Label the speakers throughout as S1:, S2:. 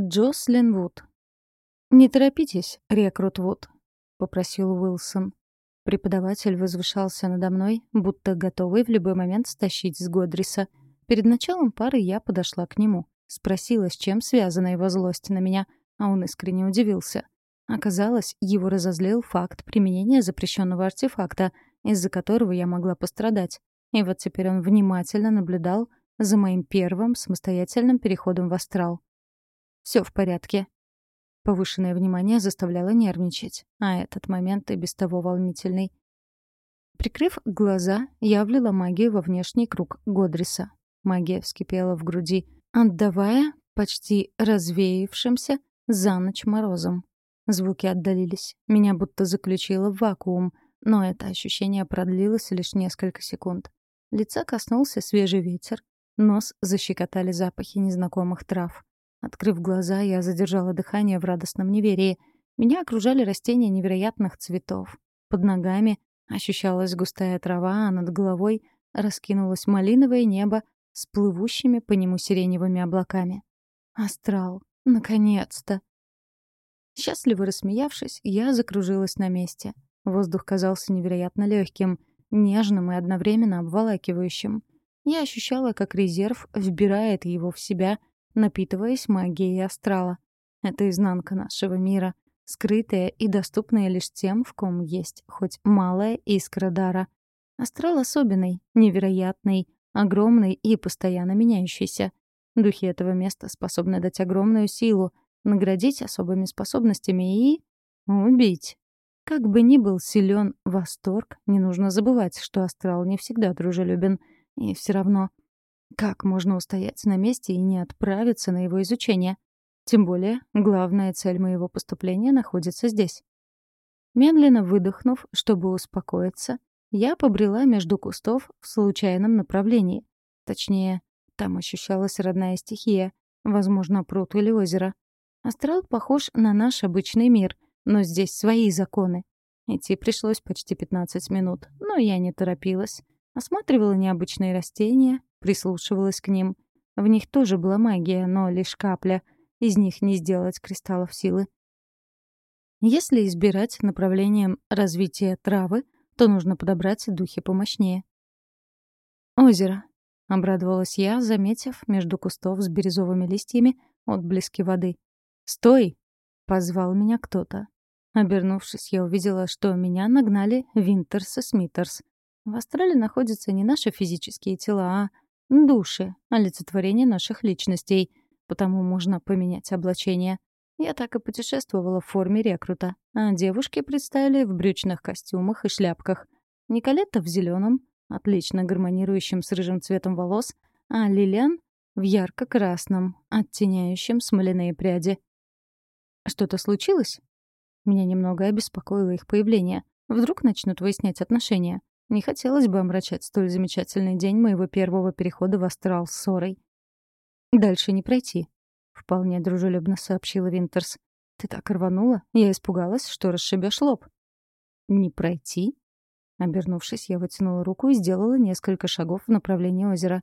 S1: Джослин Вуд. «Не торопитесь, рекрут Вуд», — попросил Уилсон. Преподаватель возвышался надо мной, будто готовый в любой момент стащить с Годриса. Перед началом пары я подошла к нему. Спросила, с чем связана его злость на меня, а он искренне удивился. Оказалось, его разозлил факт применения запрещенного артефакта, из-за которого я могла пострадать. И вот теперь он внимательно наблюдал за моим первым самостоятельным переходом в астрал. Все в порядке». Повышенное внимание заставляло нервничать, а этот момент и без того волнительный. Прикрыв глаза, я влила магию во внешний круг Годриса. Магия вскипела в груди, отдавая почти развеявшимся за ночь морозом. Звуки отдалились. Меня будто заключило в вакуум, но это ощущение продлилось лишь несколько секунд. Лица коснулся свежий ветер, нос защекотали запахи незнакомых трав. Открыв глаза, я задержала дыхание в радостном неверии. Меня окружали растения невероятных цветов. Под ногами ощущалась густая трава, а над головой раскинулось малиновое небо с плывущими по нему сиреневыми облаками. Астрал. Наконец-то! Счастливо рассмеявшись, я закружилась на месте. Воздух казался невероятно легким, нежным и одновременно обволакивающим. Я ощущала, как резерв вбирает его в себя напитываясь магией астрала. Это изнанка нашего мира, скрытая и доступная лишь тем, в ком есть хоть малая искра дара. Астрал особенный, невероятный, огромный и постоянно меняющийся. Духи этого места способны дать огромную силу, наградить особыми способностями и... убить. Как бы ни был силен восторг, не нужно забывать, что астрал не всегда дружелюбен. И все равно как можно устоять на месте и не отправиться на его изучение? Тем более, главная цель моего поступления находится здесь. Медленно выдохнув, чтобы успокоиться, я побрела между кустов в случайном направлении. Точнее, там ощущалась родная стихия, возможно, пруд или озеро. Астрал похож на наш обычный мир, но здесь свои законы. Идти пришлось почти 15 минут, но я не торопилась. Осматривала необычные растения, прислушивалась к ним. В них тоже была магия, но лишь капля. Из них не сделать кристаллов силы. Если избирать направлением развития травы, то нужно подобрать духи помощнее. «Озеро», — обрадовалась я, заметив между кустов с бирюзовыми листьями отблески воды. «Стой!» — позвал меня кто-то. Обернувшись, я увидела, что меня нагнали Винтерс и Смитерс. В астрале находятся не наши физические тела, а Души — олицетворение наших личностей, потому можно поменять облачение. Я так и путешествовала в форме рекрута, а девушки представили в брючных костюмах и шляпках. Николетта в зеленом, отлично гармонирующем с рыжим цветом волос, а Лилиан в ярко-красном, оттеняющем смоляные пряди. Что-то случилось? Меня немного обеспокоило их появление. Вдруг начнут выяснять отношения. Не хотелось бы омрачать столь замечательный день моего первого перехода в астрал с ссорой. «Дальше не пройти», — вполне дружелюбно сообщила Винтерс. «Ты так рванула, я испугалась, что расшибешь лоб». «Не пройти?» Обернувшись, я вытянула руку и сделала несколько шагов в направлении озера.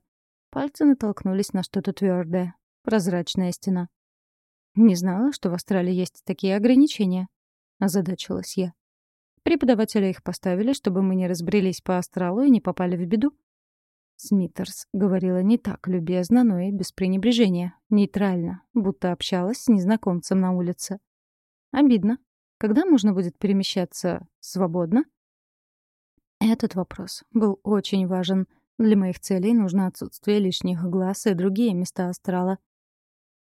S1: Пальцы натолкнулись на что-то твердое. Прозрачная стена. «Не знала, что в Австралии есть такие ограничения», — озадачилась я. Преподавателя их поставили, чтобы мы не разбрелись по астралу и не попали в беду. Смитерс говорила не так любезно, но и без пренебрежения, нейтрально, будто общалась с незнакомцем на улице. Обидно. Когда можно будет перемещаться свободно? Этот вопрос был очень важен. Для моих целей нужно отсутствие лишних глаз и другие места астрала.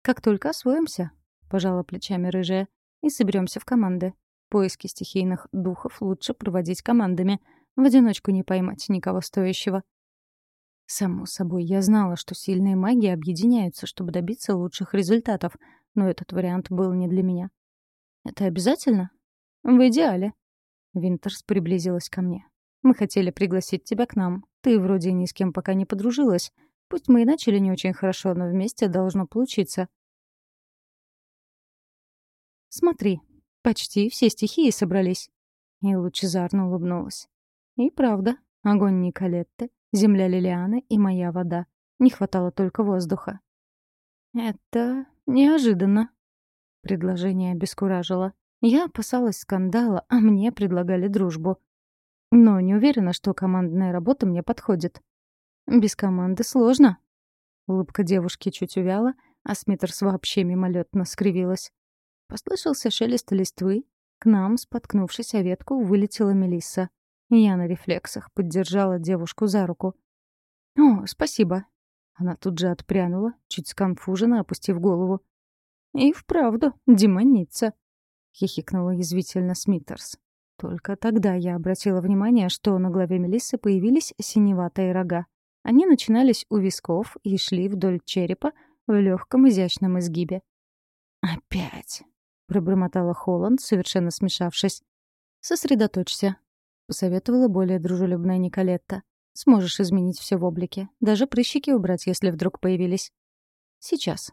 S1: Как только освоимся, пожала плечами рыжая, и соберемся в команды. Поиски стихийных духов лучше проводить командами. В одиночку не поймать никого стоящего. Само собой, я знала, что сильные маги объединяются, чтобы добиться лучших результатов, но этот вариант был не для меня. «Это обязательно?» «В идеале». Винтерс приблизилась ко мне. «Мы хотели пригласить тебя к нам. Ты вроде ни с кем пока не подружилась. Пусть мы и начали не очень хорошо, но вместе должно получиться». «Смотри, Почти все стихии собрались. И лучезарно улыбнулась. И правда, огонь Николетты, земля Лилианы и моя вода. Не хватало только воздуха. «Это неожиданно», Предложение обескуражило. Я опасалась скандала, а мне предлагали дружбу. Но не уверена, что командная работа мне подходит. Без команды сложно. Улыбка девушки чуть увяла, а Смитерс вообще мимолетно скривилась. Послышался шелест листвы. К нам, споткнувшись о ветку, вылетела Мелисса. Я на рефлексах поддержала девушку за руку. «О, спасибо». Она тут же отпрянула, чуть сконфуженно опустив голову. «И вправду, демоница», — хихикнула язвительно Смитерс. Только тогда я обратила внимание, что на голове Мелиссы появились синеватые рога. Они начинались у висков и шли вдоль черепа в легком изящном изгибе. «Опять!» — пробормотала Холланд, совершенно смешавшись. «Сосредоточься», — посоветовала более дружелюбная Николетта. «Сможешь изменить все в облике. Даже прыщики убрать, если вдруг появились». «Сейчас».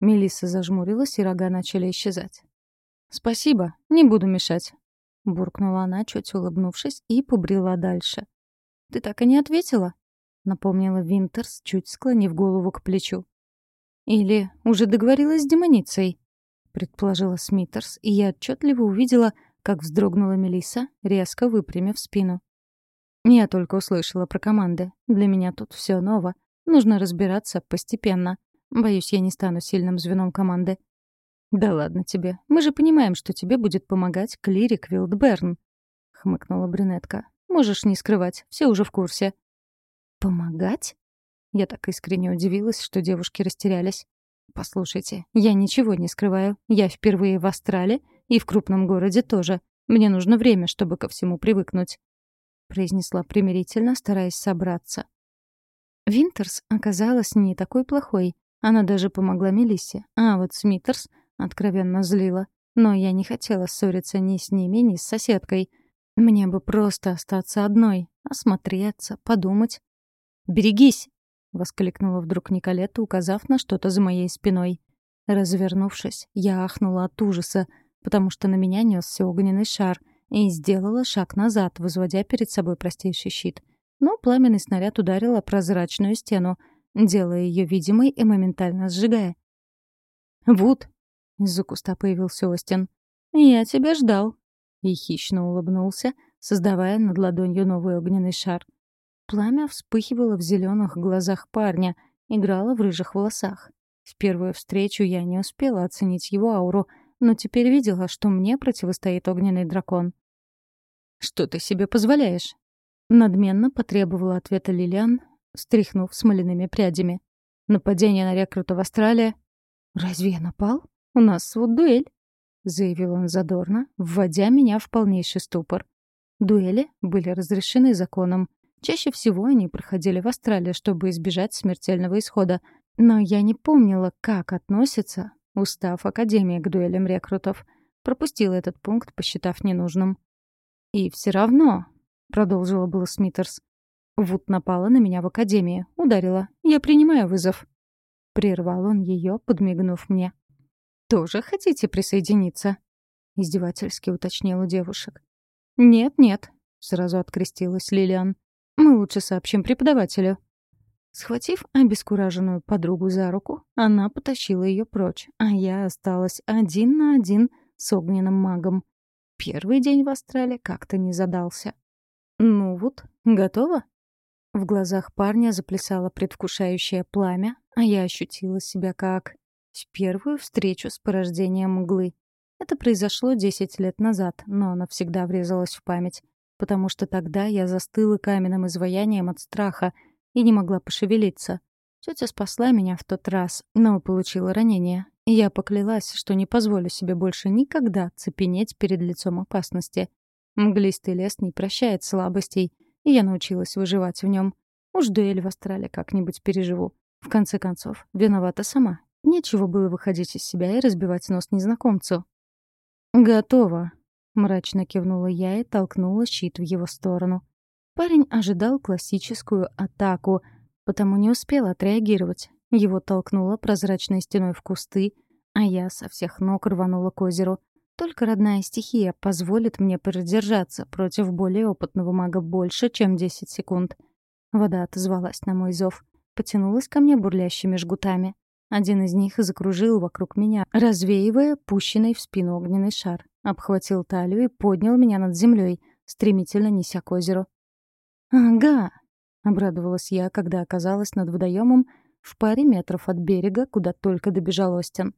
S1: Мелисса зажмурилась, и рога начали исчезать. «Спасибо, не буду мешать», — буркнула она, чуть улыбнувшись, и побрела дальше. «Ты так и не ответила?» — напомнила Винтерс, чуть склонив голову к плечу. «Или уже договорилась с демоницей?» — предположила Смитерс, и я отчетливо увидела, как вздрогнула Мелиса, резко выпрямив спину. «Я только услышала про команды. Для меня тут все ново. Нужно разбираться постепенно. Боюсь, я не стану сильным звеном команды». «Да ладно тебе. Мы же понимаем, что тебе будет помогать клирик Вилдберн», — хмыкнула брюнетка. «Можешь не скрывать, все уже в курсе». «Помогать?» Я так искренне удивилась, что девушки растерялись. «Послушайте, я ничего не скрываю. Я впервые в Астрале и в крупном городе тоже. Мне нужно время, чтобы ко всему привыкнуть», — произнесла примирительно, стараясь собраться. Винтерс оказалась не такой плохой. Она даже помогла Мелиссе. А вот Смитерс откровенно злила. Но я не хотела ссориться ни с ними, ни с соседкой. Мне бы просто остаться одной, осмотреться, подумать. «Берегись!» — воскликнула вдруг Николета, указав на что-то за моей спиной. Развернувшись, я ахнула от ужаса, потому что на меня несся огненный шар, и сделала шаг назад, возводя перед собой простейший щит. Но пламенный снаряд ударил о прозрачную стену, делая ее видимой и моментально сжигая. «Вуд!» — из-за куста появился Остин. «Я тебя ждал!» И хищно улыбнулся, создавая над ладонью новый огненный шар — Пламя вспыхивало в зеленых глазах парня, играло в рыжих волосах. В первую встречу я не успела оценить его ауру, но теперь видела, что мне противостоит огненный дракон. «Что ты себе позволяешь?» Надменно потребовала ответа Лилиан, стряхнув смоляными прядями. «Нападение на рекрута в Австралии?» «Разве я напал? У нас вот дуэль», — заявил он задорно, вводя меня в полнейший ступор. Дуэли были разрешены законом, Чаще всего они проходили в Австралии, чтобы избежать смертельного исхода. Но я не помнила, как относится устав Академии к дуэлям рекрутов. Пропустила этот пункт, посчитав ненужным. «И все равно», — продолжила было Смитерс, — «Вуд напала на меня в Академии, ударила. Я принимаю вызов». Прервал он ее, подмигнув мне. «Тоже хотите присоединиться?» — издевательски уточнил у девушек. «Нет-нет», — сразу открестилась Лилиан. Мы лучше сообщим преподавателю». Схватив обескураженную подругу за руку, она потащила ее прочь, а я осталась один на один с огненным магом. Первый день в Астрале как-то не задался. «Ну вот, готово?» В глазах парня заплясало предвкушающее пламя, а я ощутила себя как в первую встречу с порождением мглы. Это произошло десять лет назад, но навсегда врезалось в память потому что тогда я застыла каменным изваянием от страха и не могла пошевелиться. Тетя спасла меня в тот раз, но получила ранение. И я поклялась, что не позволю себе больше никогда цепенеть перед лицом опасности. Мглистый лес не прощает слабостей, и я научилась выживать в нем. Уж дуэль в астрале как-нибудь переживу. В конце концов, виновата сама. Нечего было выходить из себя и разбивать нос незнакомцу. «Готово», Мрачно кивнула я и толкнула щит в его сторону. Парень ожидал классическую атаку, потому не успел отреагировать. Его толкнуло прозрачной стеной в кусты, а я со всех ног рванула к озеру. Только родная стихия позволит мне продержаться против более опытного мага больше, чем 10 секунд. Вода отозвалась на мой зов, потянулась ко мне бурлящими жгутами. Один из них закружил вокруг меня, развеивая пущенный в спину огненный шар. Обхватил талию и поднял меня над землей, стремительно неся к озеру. «Ага!» — обрадовалась я, когда оказалась над водоемом в паре метров от берега, куда только добежал Остин.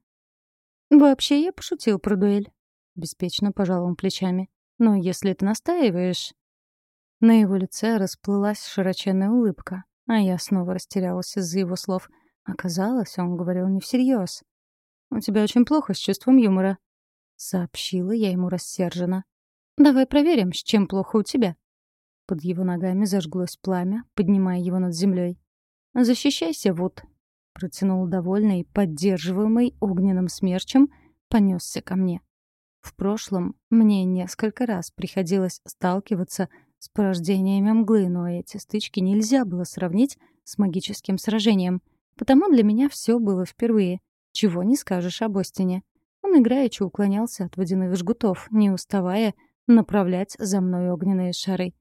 S1: «Вообще я пошутил про дуэль», — беспечно пожал он плечами. «Но если ты настаиваешь...» На его лице расплылась широченная улыбка, а я снова растерялась из-за его слов. Оказалось, он говорил не всерьез. «У тебя очень плохо с чувством юмора», — сообщила я ему рассерженно. «Давай проверим, с чем плохо у тебя». Под его ногами зажглось пламя, поднимая его над землей. «Защищайся, Вуд», — протянул довольный, поддерживаемый огненным смерчем, понесся ко мне. В прошлом мне несколько раз приходилось сталкиваться с порождениями мглы, но эти стычки нельзя было сравнить с магическим сражением, потому для меня все было впервые. Чего не скажешь об Остине. Он играючи уклонялся от водяных жгутов, не уставая направлять за мной огненные шары.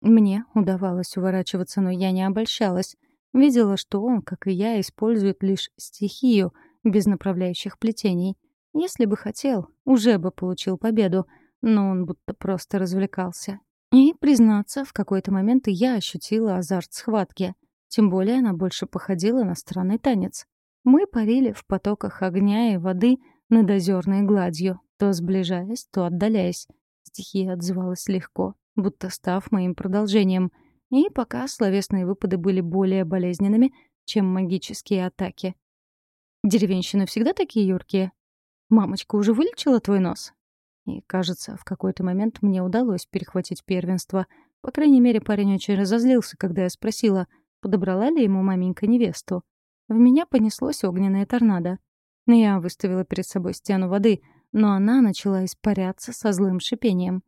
S1: Мне удавалось уворачиваться, но я не обольщалась. Видела, что он, как и я, использует лишь стихию, без направляющих плетений. Если бы хотел, уже бы получил победу, но он будто просто развлекался. И, признаться, в какой-то момент я ощутила азарт схватки. Тем более она больше походила на странный танец. Мы парили в потоках огня и воды над озерной гладью, то сближаясь, то отдаляясь. Стихия отзывалась легко, будто став моим продолжением. И пока словесные выпады были более болезненными, чем магические атаки. «Деревенщины всегда такие юркие?» «Мамочка уже вылечила твой нос?» И, кажется, в какой-то момент мне удалось перехватить первенство. По крайней мере, парень очень разозлился, когда я спросила, подобрала ли ему маменька невесту. В меня понеслось огненное торнадо. Я выставила перед собой стену воды, но она начала испаряться со злым шипением.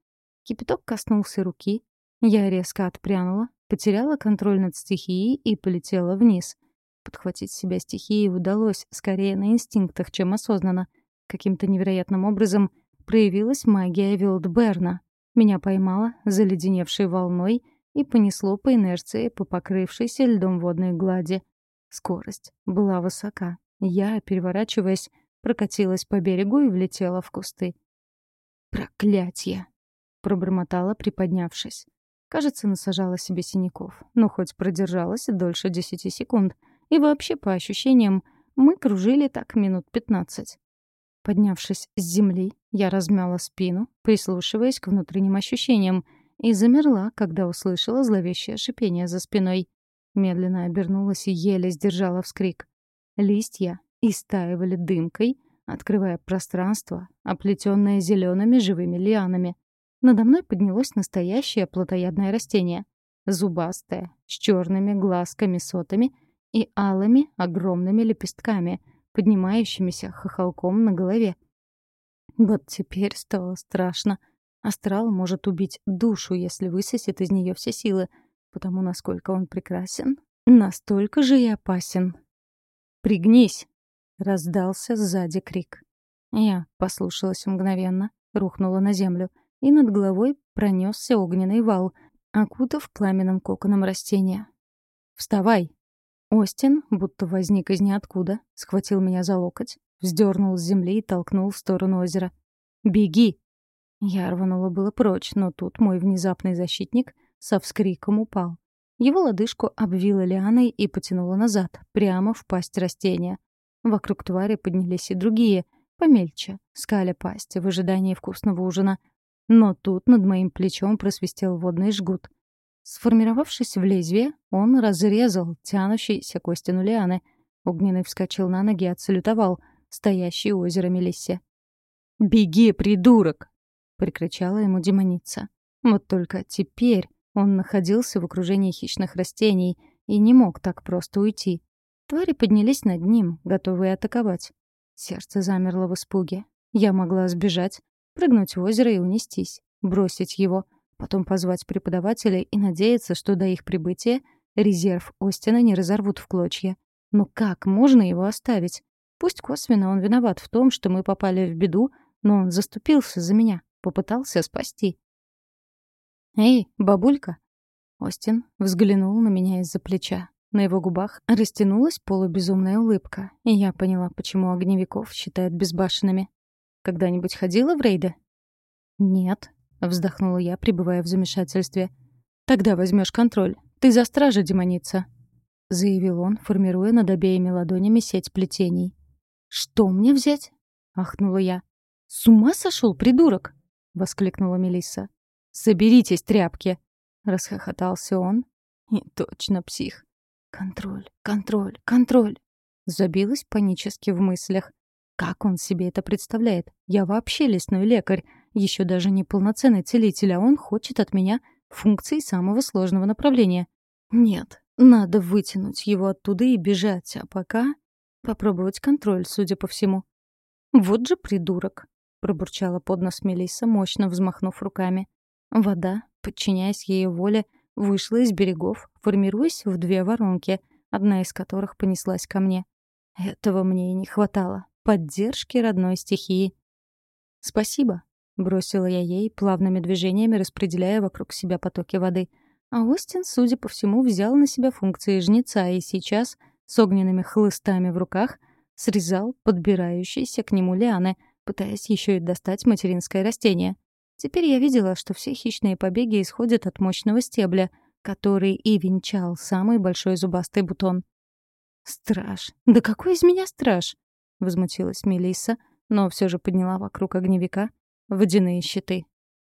S1: Кипяток коснулся руки. Я резко отпрянула, потеряла контроль над стихией и полетела вниз. Подхватить себя стихией удалось скорее на инстинктах, чем осознанно. Каким-то невероятным образом проявилась магия Вилдберна. Меня поймала заледеневшей волной и понесло по инерции по покрывшейся льдом водной глади. Скорость была высока. Я, переворачиваясь, прокатилась по берегу и влетела в кусты. «Проклятье!» пробормотала, приподнявшись. Кажется, насажала себе синяков, но хоть продержалась дольше десяти секунд. И вообще, по ощущениям, мы кружили так минут пятнадцать. Поднявшись с земли, я размяла спину, прислушиваясь к внутренним ощущениям, и замерла, когда услышала зловещее шипение за спиной. Медленно обернулась и еле сдержала вскрик. Листья истаивали дымкой, открывая пространство, оплетенное зелеными живыми лианами. Надо мной поднялось настоящее плотоядное растение. Зубастое, с черными глазками-сотами и алыми огромными лепестками, поднимающимися хохолком на голове. Вот теперь стало страшно. Астрал может убить душу, если высосет из нее все силы, потому насколько он прекрасен, настолько же и опасен. «Пригнись!» — раздался сзади крик. Я послушалась мгновенно, рухнула на землю — и над головой пронесся огненный вал, окутав пламенным коконом растения. «Вставай!» Остин, будто возник из ниоткуда, схватил меня за локоть, вздернул с земли и толкнул в сторону озера. «Беги!» Я рванула было прочь, но тут мой внезапный защитник со вскриком упал. Его лодыжку обвила лианой и потянула назад, прямо в пасть растения. Вокруг твари поднялись и другие, помельче, скаля пасти в ожидании вкусного ужина — но тут над моим плечом просвистел водный жгут. Сформировавшись в лезвие, он разрезал тянущиеся кости нулианы. Огненный вскочил на ноги и отсалютовал, стоящий у озера Мелиссе. «Беги, придурок!» — прикричала ему демоница. Вот только теперь он находился в окружении хищных растений и не мог так просто уйти. Твари поднялись над ним, готовые атаковать. Сердце замерло в испуге. Я могла сбежать, Прыгнуть в озеро и унестись. Бросить его. Потом позвать преподавателей и надеяться, что до их прибытия резерв Остина не разорвут в клочья. Но как можно его оставить? Пусть косвенно он виноват в том, что мы попали в беду, но он заступился за меня, попытался спасти. «Эй, бабулька!» Остин взглянул на меня из-за плеча. На его губах растянулась полубезумная улыбка, и я поняла, почему огневиков считают безбашенными. «Когда-нибудь ходила в рейды?» «Нет», — вздохнула я, пребывая в замешательстве. «Тогда возьмешь контроль. Ты за стража, демоница», — заявил он, формируя над обеими ладонями сеть плетений. «Что мне взять?» — ахнула я. «С ума сошел, придурок!» — воскликнула Мелисса. «Соберитесь, тряпки!» — расхохотался он. «И точно псих. Контроль, контроль, контроль!» Забилась панически в мыслях. Как он себе это представляет? Я вообще лесной лекарь, еще даже не полноценный целитель, а он хочет от меня функции самого сложного направления. Нет, надо вытянуть его оттуда и бежать, а пока попробовать контроль, судя по всему. Вот же придурок, пробурчала под нос Мелисса, мощно взмахнув руками. Вода, подчиняясь ее воле, вышла из берегов, формируясь в две воронки, одна из которых понеслась ко мне. Этого мне и не хватало. Поддержки родной стихии. «Спасибо», — бросила я ей, плавными движениями распределяя вокруг себя потоки воды. А Остин, судя по всему, взял на себя функции жнеца и сейчас, с огненными хлыстами в руках, срезал подбирающиеся к нему лианы, пытаясь еще и достать материнское растение. Теперь я видела, что все хищные побеги исходят от мощного стебля, который и венчал самый большой зубастый бутон. «Страж! Да какой из меня страж?» — возмутилась Мелисса, но все же подняла вокруг огневика водяные щиты.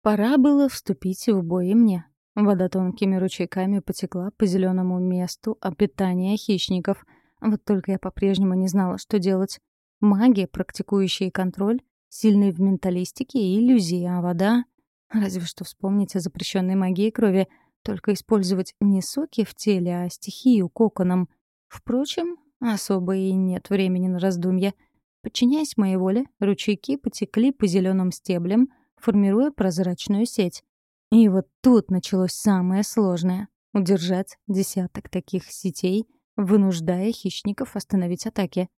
S1: Пора было вступить в бой и мне. Вода тонкими ручейками потекла по зеленому месту обитания хищников. Вот только я по-прежнему не знала, что делать. Маги, практикующие контроль, сильные в менталистике и иллюзии, а вода... Разве что вспомнить о запрещенной магии крови, только использовать не соки в теле, а стихию коконом. Впрочем, особо и нет времени на раздумья — Подчиняясь моей воле, ручейки потекли по зеленым стеблям, формируя прозрачную сеть. И вот тут началось самое сложное — удержать десяток таких сетей, вынуждая хищников остановить атаки.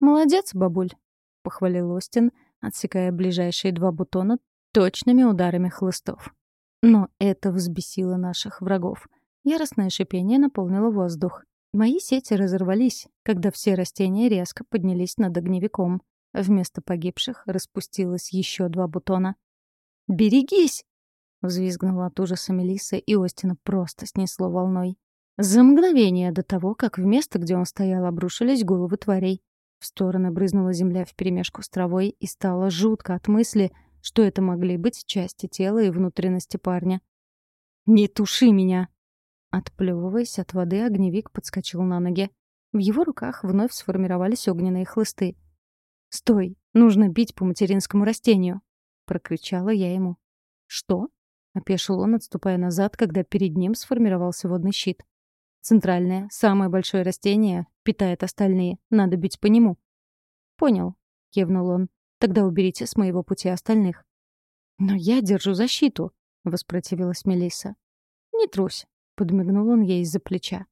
S1: «Молодец, бабуль», — похвалил Остин, отсекая ближайшие два бутона точными ударами хлыстов. Но это взбесило наших врагов. Яростное шипение наполнило воздух. Мои сети разорвались, когда все растения резко поднялись над огневиком. Вместо погибших распустилось еще два бутона. «Берегись!» — взвизгнула от ужаса Мелисса, и Остина просто снесло волной. За мгновение до того, как в место, где он стоял, обрушились головы тварей. В стороны брызнула земля вперемешку с травой, и стало жутко от мысли, что это могли быть части тела и внутренности парня. «Не туши меня!» Отплевываясь от воды, огневик подскочил на ноги. В его руках вновь сформировались огненные хлысты. «Стой! Нужно бить по материнскому растению!» — прокричала я ему. «Что?» — опешил он, отступая назад, когда перед ним сформировался водный щит. «Центральное, самое большое растение, питает остальные. Надо бить по нему». «Понял», — кивнул он. «Тогда уберите с моего пути остальных». «Но я держу защиту», — воспротивилась Мелисса. «Не трусь подмигнул он ей из-за плеча.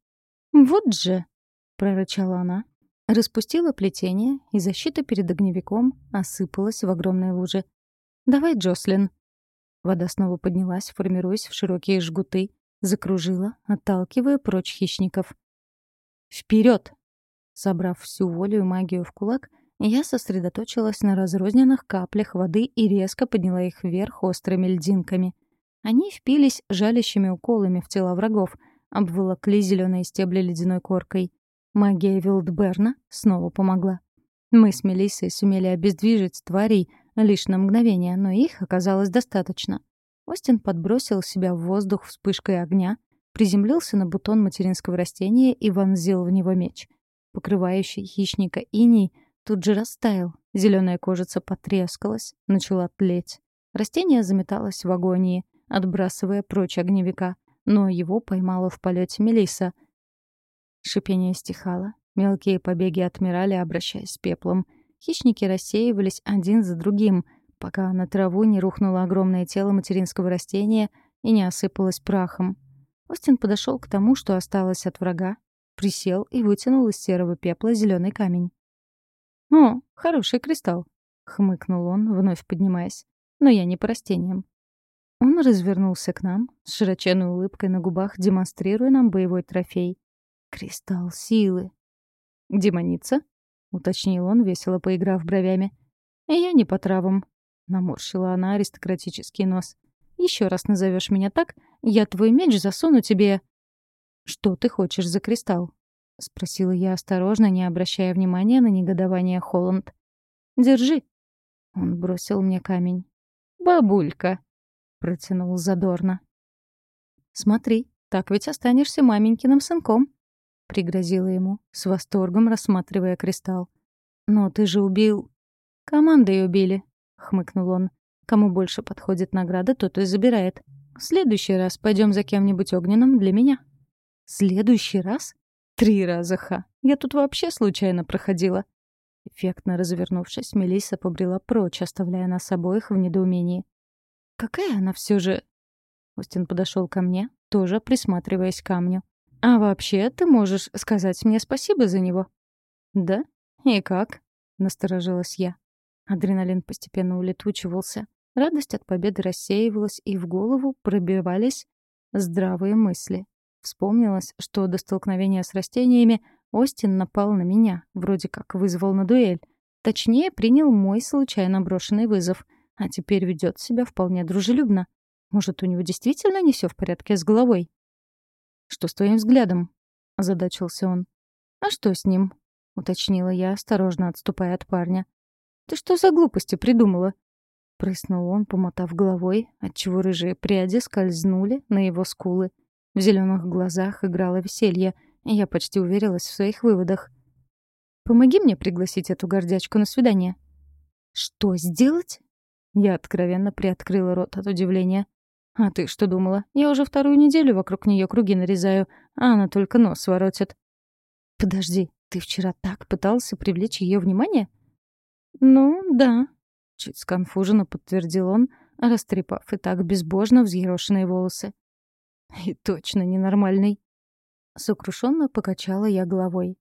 S1: «Вот же!» — прорычала она. Распустила плетение, и защита перед огневиком осыпалась в огромной луже. «Давай, Джослин!» Вода снова поднялась, формируясь в широкие жгуты, закружила, отталкивая прочь хищников. «Вперед!» Собрав всю волю и магию в кулак, я сосредоточилась на разрозненных каплях воды и резко подняла их вверх острыми льдинками — они впились жалящими уколами в тела врагов, обволокли зеленые стебли ледяной коркой. Магия Вилдберна снова помогла. Мы с Мелиссой сумели обездвижить тварей лишь на мгновение, но их оказалось достаточно. Остин подбросил себя в воздух вспышкой огня, приземлился на бутон материнского растения и вонзил в него меч. Покрывающий хищника иней тут же растаял, зеленая кожица потрескалась, начала тлеть. Растение заметалось в агонии — отбрасывая прочь огневика, но его поймала в полете Мелиса. Шипение стихало, мелкие побеги отмирали, обращаясь пеплом. Хищники рассеивались один за другим, пока на траву не рухнуло огромное тело материнского растения и не осыпалось прахом. Остин подошел к тому, что осталось от врага, присел и вытянул из серого пепла зеленый камень. «О, хороший кристалл», — хмыкнул он, вновь поднимаясь. «Но я не по растениям. Он развернулся к нам, с широченной улыбкой на губах демонстрируя нам боевой трофей. Кристалл силы. «Демоница?» — уточнил он, весело поиграв бровями. «Я не по травам», — наморщила она аристократический нос. Еще раз назовешь меня так, я твой меч засуну тебе...» «Что ты хочешь за кристалл?» — спросила я осторожно, не обращая внимания на негодование Холланд. «Держи». Он бросил мне камень. «Бабулька», — протянул задорно. «Смотри, так ведь останешься маменькиным сынком», — пригрозила ему, с восторгом рассматривая кристалл. «Но ты же убил...» «Командой убили», — хмыкнул он. «Кому больше подходит награда, тот и забирает. В следующий раз пойдем за кем-нибудь огненным для меня». «Следующий раз?» «Три раза, ха! Я тут вообще случайно проходила». Эффектно развернувшись, Мелисса побрела прочь, оставляя нас обоих в недоумении. «Какая она все же...» Остин подошел ко мне, тоже присматриваясь к камню. «А вообще, ты можешь сказать мне спасибо за него?» «Да? И как?» — насторожилась я. Адреналин постепенно улетучивался. Радость от победы рассеивалась, и в голову пробивались здравые мысли. Вспомнилось, что до столкновения с растениями Остин напал на меня, вроде как вызвал на дуэль. Точнее, принял мой случайно брошенный вызов, а теперь ведет себя вполне дружелюбно. Может, у него действительно не все в порядке с головой? «Что с твоим взглядом?» — озадачился он. «А что с ним?» — уточнила я, осторожно отступая от парня. «Ты что за глупости придумала?» Прыснул он, помотав головой, отчего рыжие пряди скользнули на его скулы. В зеленых глазах играло веселье, и я почти уверилась в своих выводах. «Помоги мне пригласить эту гордячку на свидание». «Что сделать?» Я откровенно приоткрыла рот от удивления. «А ты что думала? Я уже вторую неделю вокруг нее круги нарезаю, а она только нос воротит». «Подожди, ты вчера так пытался привлечь ее внимание?» «Ну, да», — чуть сконфуженно подтвердил он, растрепав и так безбожно взъерошенные волосы. И точно ненормальный. Сокрушенно покачала я головой.